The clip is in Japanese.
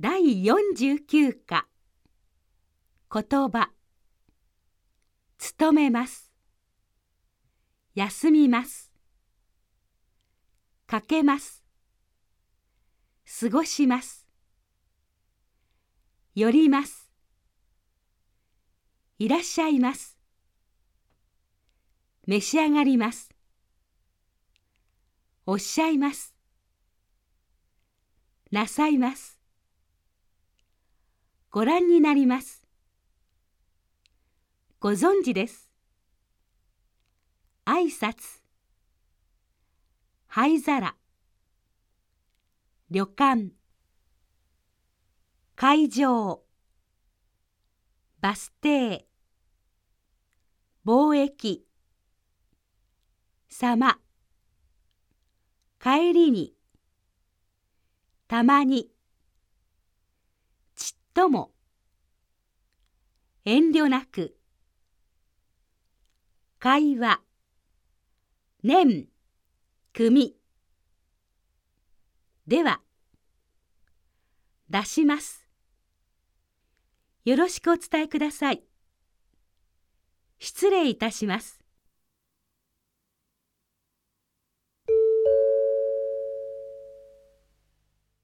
第49課。言葉。勤めます。休みます。かけます。過ごします。寄ります。いらっしゃいます。召し上がります。おっしゃいます。なさいます。ご覧になります。ご存知です。挨拶。灰皿。旅館。会場。バス停。貿易。様。帰りに。たまに。とも。遠慮なく。会話。年組。では。出します。よろしくお伝えください。失礼いたします。